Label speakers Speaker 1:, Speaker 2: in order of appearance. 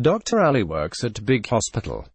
Speaker 1: Dr. Ali works at big hospital.